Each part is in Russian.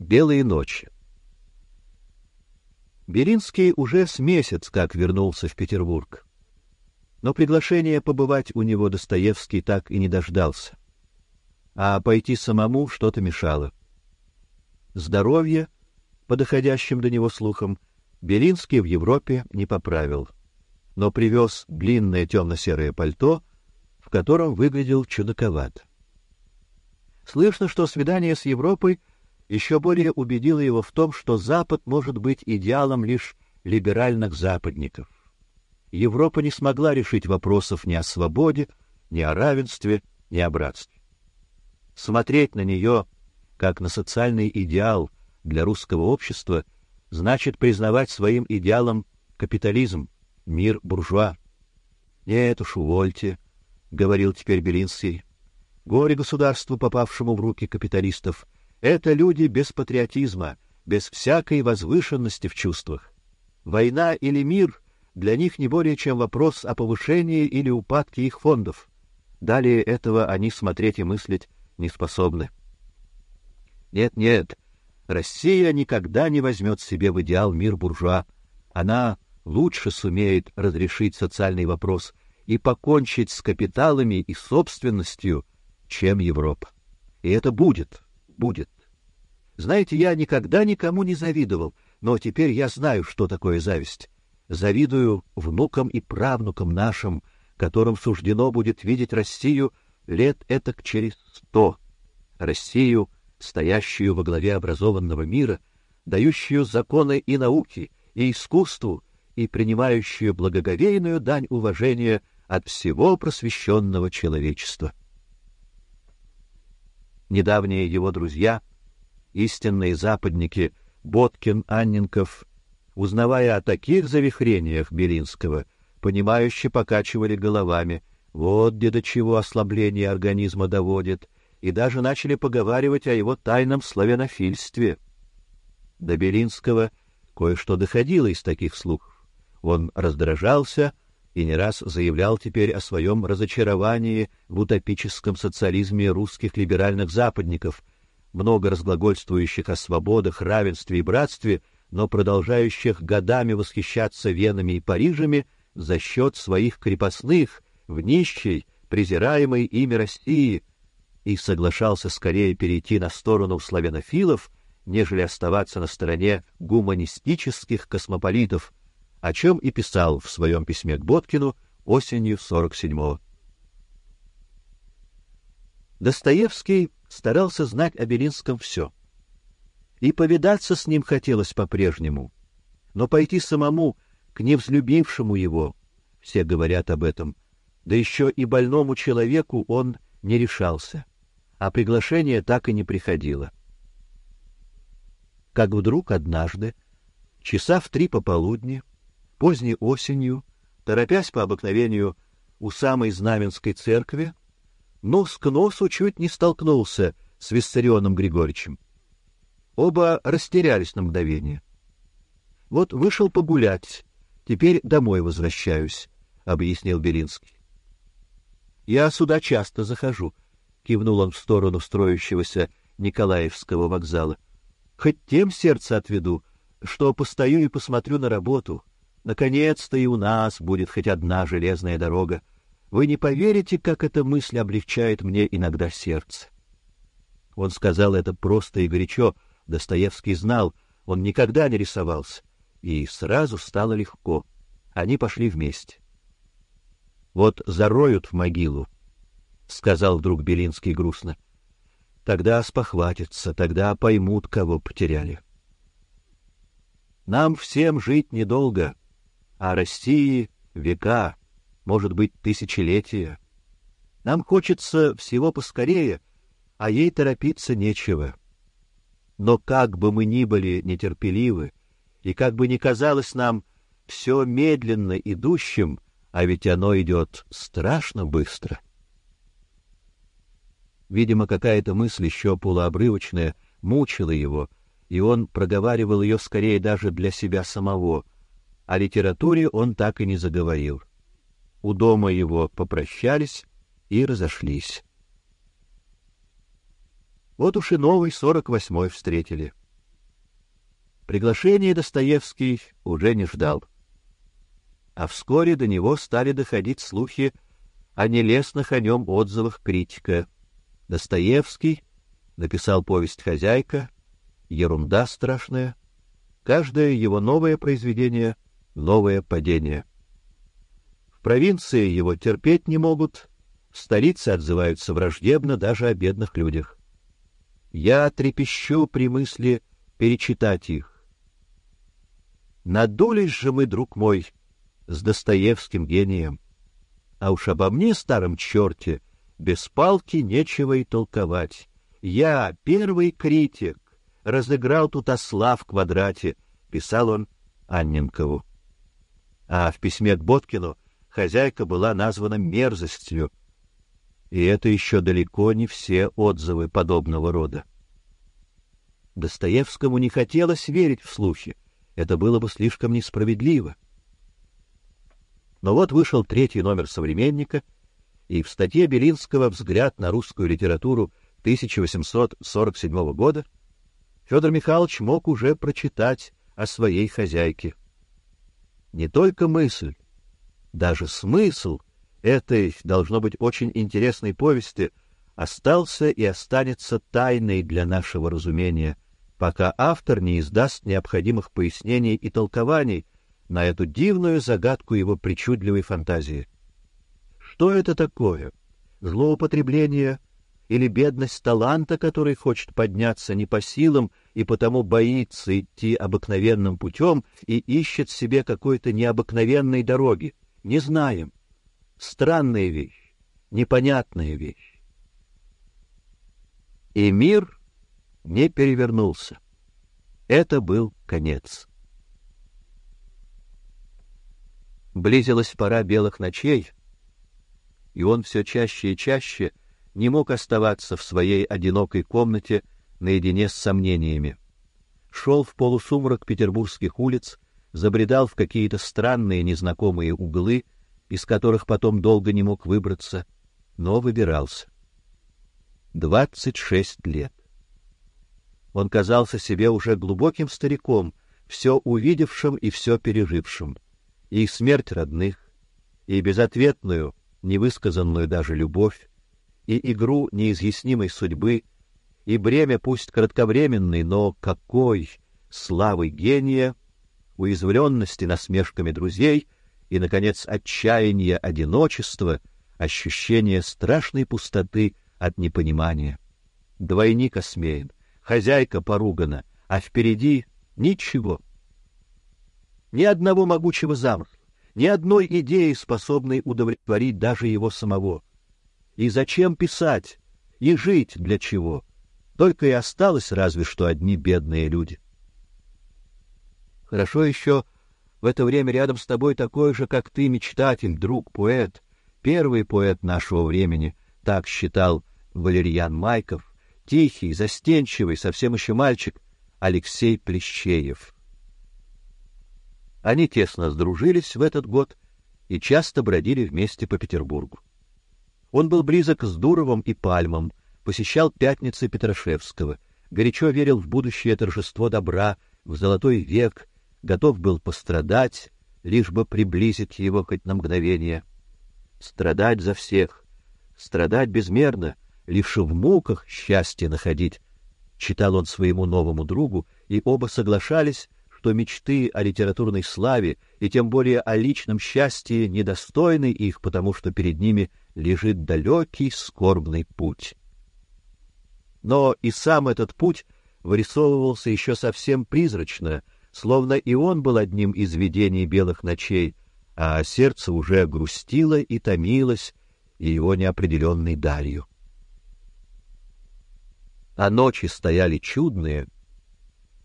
Белые ночи. Беринский уже с месяц как вернулся в Петербург. Но приглашения побывать у него Достоевский так и не дождался. А пойти самому что-то мешало. Здоровье, по доходящим до него слухам, Беринский в Европе не поправил, но привез длинное темно-серое пальто, в котором выглядел чудаковато. Слышно, что свидание с Европой еще более убедило его в том, что Запад может быть идеалом лишь либеральных западников. Европа не смогла решить вопросов ни о свободе, ни о равенстве, ни о братстве. Смотреть на нее как на социальный идеал для русского общества значит признавать своим идеалом капитализм, мир буржуа. Нет уж, увольте, говорил теперь Белинский. Горе государству, попавшему в руки капиталистов, это люди без патриотизма, без всякой возвышенности в чувствах. Война или мир для них не более чем вопрос о повышении или упадке их фондов. Далее этого они смотреть и мыслить не способны. Нет, нет. Россия никогда не возьмет себе в идеал мир буржуа. Она лучше сумеет разрешить социальный вопрос и покончить с капиталами и собственностью, чем Европа. И это будет будет. Знаете, я никогда никому не завидовал, но теперь я знаю, что такое зависть. Завидую внукам и правнукам нашим, которым суждено будет видеть Россию лет этак через сто. Россию, стоящую во главе образованного мира, дающую законы и науки, и искусству, и принимающую благоговейную дань уважения от всего просвещенного человечества недавние его друзья, истинные западники Боткин, Анненков, узнавая о таких завихрениях Белинского, понимающе покачивали головами. Вот где до чего ослабление организма доводит, и даже начали поговаривать о его тайном славянофильстве. До Белинского кое-что доходило из таких слухов. Он раздражался и не раз заявлял теперь о своем разочаровании в утопическом социализме русских либеральных западников, много разглагольствующих о свободах, равенстве и братстве, но продолжающих годами восхищаться Венами и Парижами за счет своих крепостных в нищей, презираемой ими России, и соглашался скорее перейти на сторону славянофилов, нежели оставаться на стороне гуманистических космополитов, о чем и писал в своем письме к Боткину осенью 47-го. Достоевский старался знать о Белинском все. И повидаться с ним хотелось по-прежнему, но пойти самому к невзлюбившему его, все говорят об этом, да еще и больному человеку он не решался, а приглашение так и не приходило. Как вдруг однажды, часа в три пополудни, Поздней осенью, торопясь по обыкновению у самой Знаменской церкви, нос к носу чуть не столкнулся с Виссарионом Григорьевичем. Оба растерялись на мгновение. Вот вышел погулять, теперь домой возвращаюсь, объяснил Белинский. Я сюда часто захожу, кивнул он в сторону строящегося Николаевского вокзала. Хоть тем сердце отведу, что постою и посмотрю на работу. Наконец-то и у нас будет хоть одна железная дорога. Вы не поверите, как эта мысль облегчает мне иногда сердце. Он сказал это просто и горячо. Достоевский знал, он никогда не рисовался, и сразу стало легко. Они пошли вместе. Вот зароют в могилу, сказал вдруг Белинский грустно. Тогда спохватятся, тогда поймут, кого потеряли. Нам всем жить недолго а России века, может быть, тысячелетия. Нам хочется всего поскорее, а ей торопиться нечего. Но как бы мы ни были нетерпеливы, и как бы ни казалось нам все медленно идущим, а ведь оно идет страшно быстро. Видимо, какая-то мысль еще полуобрывочная мучила его, и он проговаривал ее скорее даже для себя самого — о литературе он так и не заговорил. У дома его попрощались и разошлись. Вот уж и новый сорок восьмой встретили. Приглашение Достоевский уже не ждал. А вскоре до него стали доходить слухи о нелестных о нем отзывах критика. Достоевский написал повесть «Хозяйка», ерунда страшная. Каждое его новое произведение — новое падение. В провинции его терпеть не могут, в столице отзываются враждебно даже о бедных людях. Я трепещу при мысли перечитать их. Надулись же мы, друг мой, с Достоевским гением. А уж обо мне, старом черте, без палки нечего и толковать. Я, первый критик, разыграл тут осла в квадрате, писал он Анненкову. А в письме к Боткину хозяйка была названа мерзостью, и это еще далеко не все отзывы подобного рода. Достоевскому не хотелось верить в слухи. Это было бы слишком несправедливо. Но вот вышел третий номер «Современника», и в статье Белинского «Взгляд на русскую литературу 1847 года» Федор Михайлович мог уже прочитать о своей хозяйке. Не только мысль, даже смысл этой, должно быть, очень интересной повести остался и останется тайной для нашего разумения, пока автор не издаст необходимых пояснений и толкований на эту дивную загадку его причудливой фантазии. Что это такое? Злоупотребление или бедность таланта, который хочет подняться не по силам и потому боится идти обыкновенным путем и ищет себе какой-то необыкновенной дороги? Не знаем. Странная вещь, непонятная вещь. И мир не перевернулся. Это был конец. Близилась пора белых ночей, и он все чаще и чаще не мог оставаться в своей одинокой комнате наедине с сомнениями. Шел в полусумрак петербургских улиц, забредал в какие-то странные незнакомые углы, из которых потом долго не мог выбраться, но выбирался. Двадцать шесть лет. Он казался себе уже глубоким стариком, все увидевшим и все пережившим и смерть родных, и безответную, невысказанную даже любовь, и игру неизъяснимой судьбы, и бремя пусть кратковременной, но какой славы гения, уязвленности насмешками друзей и, наконец, отчаяние одиночества, ощущение страшной пустоты от непонимания. Двойник осмеян, хозяйка поругана, а впереди ничего — ни одного могучего замысла, ни одной идеи, способной удовлетворить даже его самого. И зачем писать? И жить для чего? Только и осталось разве что одни бедные люди. Хорошо еще в это время рядом с тобой такой же, как ты, мечтатель, друг, поэт, первый поэт нашего времени, так считал Валерьян Майков, тихий, застенчивый, совсем еще мальчик Алексей Плещеев. Они тесно сдружились в этот год и часто бродили вместе по Петербургу. Он был близок с Дуровым и Пальмом, посещал пятницы Петрашевского, горячо верил в будущее торжество добра, в золотой век, готов был пострадать, лишь бы приблизить его хоть на мгновение. Страдать за всех, страдать безмерно, лишь в муках счастье находить, читал он своему новому другу, и оба соглашались, что мечты о литературной славе и тем более о личном счастье недостойны их, потому что перед ними лежит далекий скорбный путь. Но и сам этот путь вырисовывался еще совсем призрачно, словно и он был одним из видений белых ночей, а сердце уже грустило и томилось и его неопределенной далью. А ночи стояли чудные —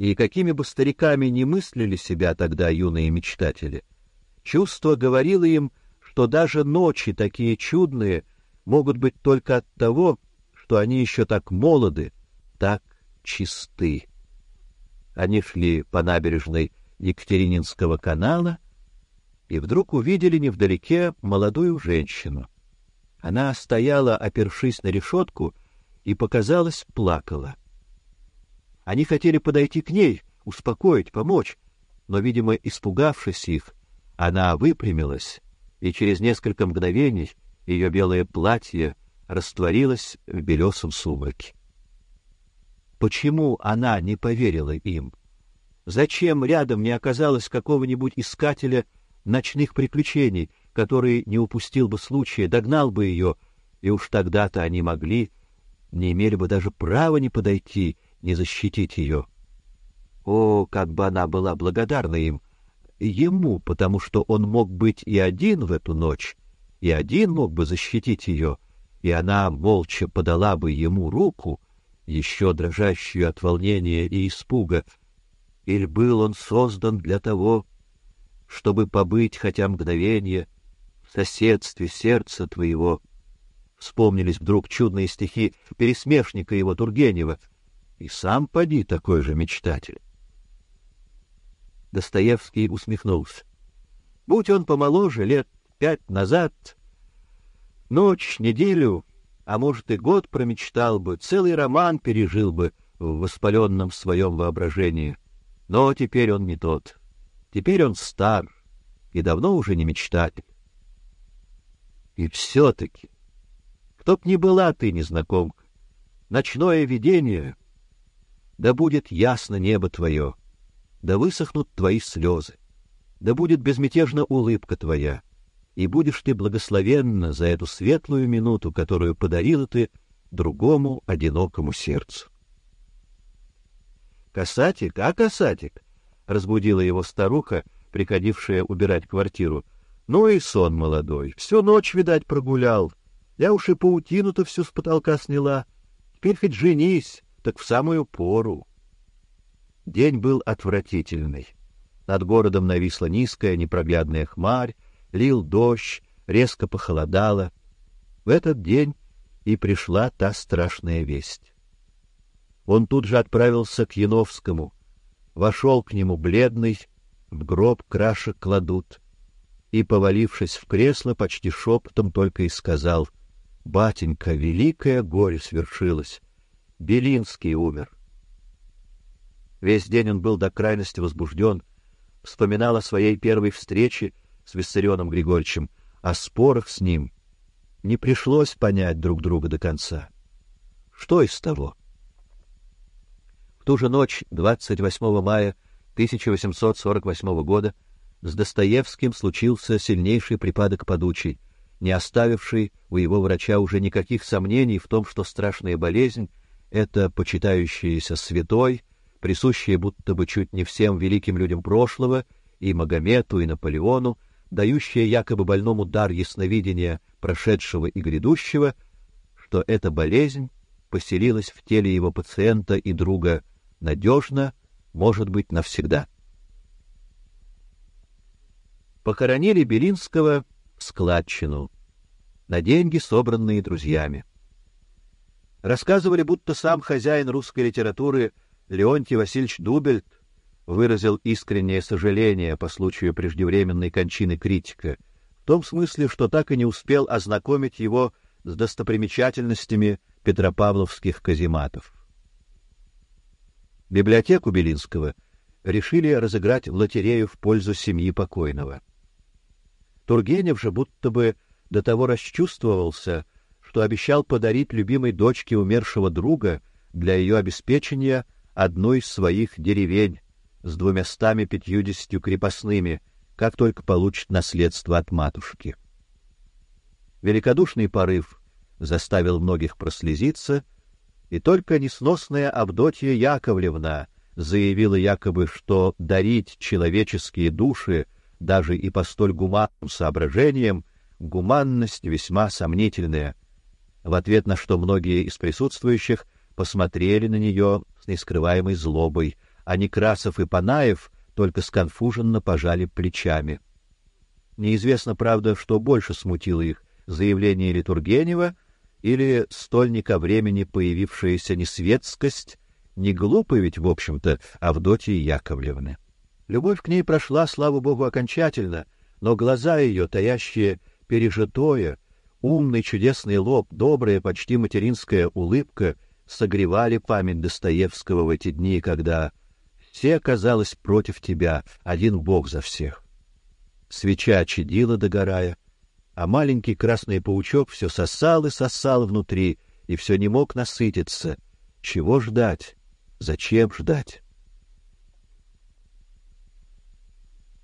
и какими бы стариками ни мыслили себя тогда юные мечтатели, чувство говорило им, что даже ночи такие чудные могут быть только от того, что они еще так молоды, так чисты. Они шли по набережной Екатерининского канала и вдруг увидели невдалеке молодую женщину. Она стояла, опершись на решетку, и показалось, плакала. Они хотели подойти к ней, успокоить, помочь, но, видимо, испугавшись их, она выпрямилась, и через несколько мгновений ее белое платье растворилось в белесом сумраке. Почему она не поверила им? Зачем рядом не оказалось какого-нибудь искателя ночных приключений, который не упустил бы случая, догнал бы ее, и уж тогда-то они могли, не имели бы даже права не подойти, не защитить ее. О, как бы она была благодарна им, ему, потому что он мог быть и один в эту ночь, и один мог бы защитить ее, и она молча подала бы ему руку, еще дрожащую от волнения и испуга. Или был он создан для того, чтобы побыть хотя мгновение в соседстве сердца твоего? Вспомнились вдруг чудные стихи пересмешника его Тургенева, и сам поди такой же мечтатель. Достоевский усмехнулся. Будь он помоложе лет пять назад, ночь, неделю а может и год промечтал бы, целый роман пережил бы в воспаленном своем воображении. Но теперь он не тот. Теперь он стар и давно уже не мечтатель. И все-таки, кто б ни была ты, незнакомка, ночное видение, да будет ясно небо твое, да высохнут твои слезы, да будет безмятежна улыбка твоя, и будешь ты благословенна за эту светлую минуту, которую подарила ты другому одинокому сердцу. Касатик, а касатик, разбудила его старуха, приходившая убирать квартиру. Ну и сон молодой, всю ночь, видать, прогулял. Я уж и паутину-то всю с потолка сняла. Теперь хоть женись, так в самую пору. День был отвратительный. Над городом нависла низкая непроглядная хмарь, лил дождь, резко похолодало. В этот день и пришла та страшная весть. Он тут же отправился к Яновскому, вошел к нему бледный, в гроб крашек кладут, и, повалившись в кресло, почти шепотом только и сказал: "Батенька, великое горе свершилось. Белинский умер". Весь день он был до крайности возбужден, вспоминал о своей первой встрече с Виссарионом Григорьевичем, о спорах с ним. Не пришлось понять друг друга до конца. Что из того? В ту же ночь, 28 мая 1848 года, с Достоевским случился сильнейший припадок подучий, не оставивший у его врача уже никаких сомнений в том, что страшная болезнь это почитающаяся святой, присущая будто бы чуть не всем великим людям прошлого, и Магомету, и Наполеону, дающая якобы больному дар ясновидения прошедшего и грядущего, что эта болезнь поселилась в теле его пациента и друга надежно, может быть, навсегда. Похоронили Белинского в складчину на деньги, собранные друзьями. Рассказывали, будто сам хозяин русской литературы Леонтий Васильевич Дубельт выразил искреннее сожаление по случаю преждевременной кончины критика, в том смысле, что так и не успел ознакомить его с достопримечательностями петропавловских казематов. Библиотеку Белинского решили разыграть в лотерею в пользу семьи покойного. Тургенев же будто бы до того расчувствовался, что обещал подарить любимой дочке умершего друга для ее обеспечения одну из своих деревень, с двумястами пятьюдесятью крепостными, как только получит наследство от матушки. Великодушный порыв заставил многих прослезиться, и только несносная Авдотья Яковлевна заявила якобы, что дарить человеческие души даже и по столь гуманным соображениям гуманность весьма сомнительная. В ответ на что многие из присутствующих посмотрели на нее с нескрываемой злобой — а Некрасов и Панаев только сконфуженно пожали плечами. Неизвестно, правда, что больше смутило их: заявление ли Тургенева или столь не ко времени появившаяся несветскость, не глупая ведь, в общем-то, Авдотьи Яковлевны. Любовь к ней прошла, слава богу, окончательно, но глаза ее, таящие пережитое, умный чудесный лоб, добрая, почти материнская улыбка согревали память Достоевского в эти дни, когда Все оказалось против тебя, один Бог за всех. Свеча чадила, догорая, а маленький красный паучок все сосал и сосал внутри, и все не мог насытиться. Чего ждать? Зачем ждать?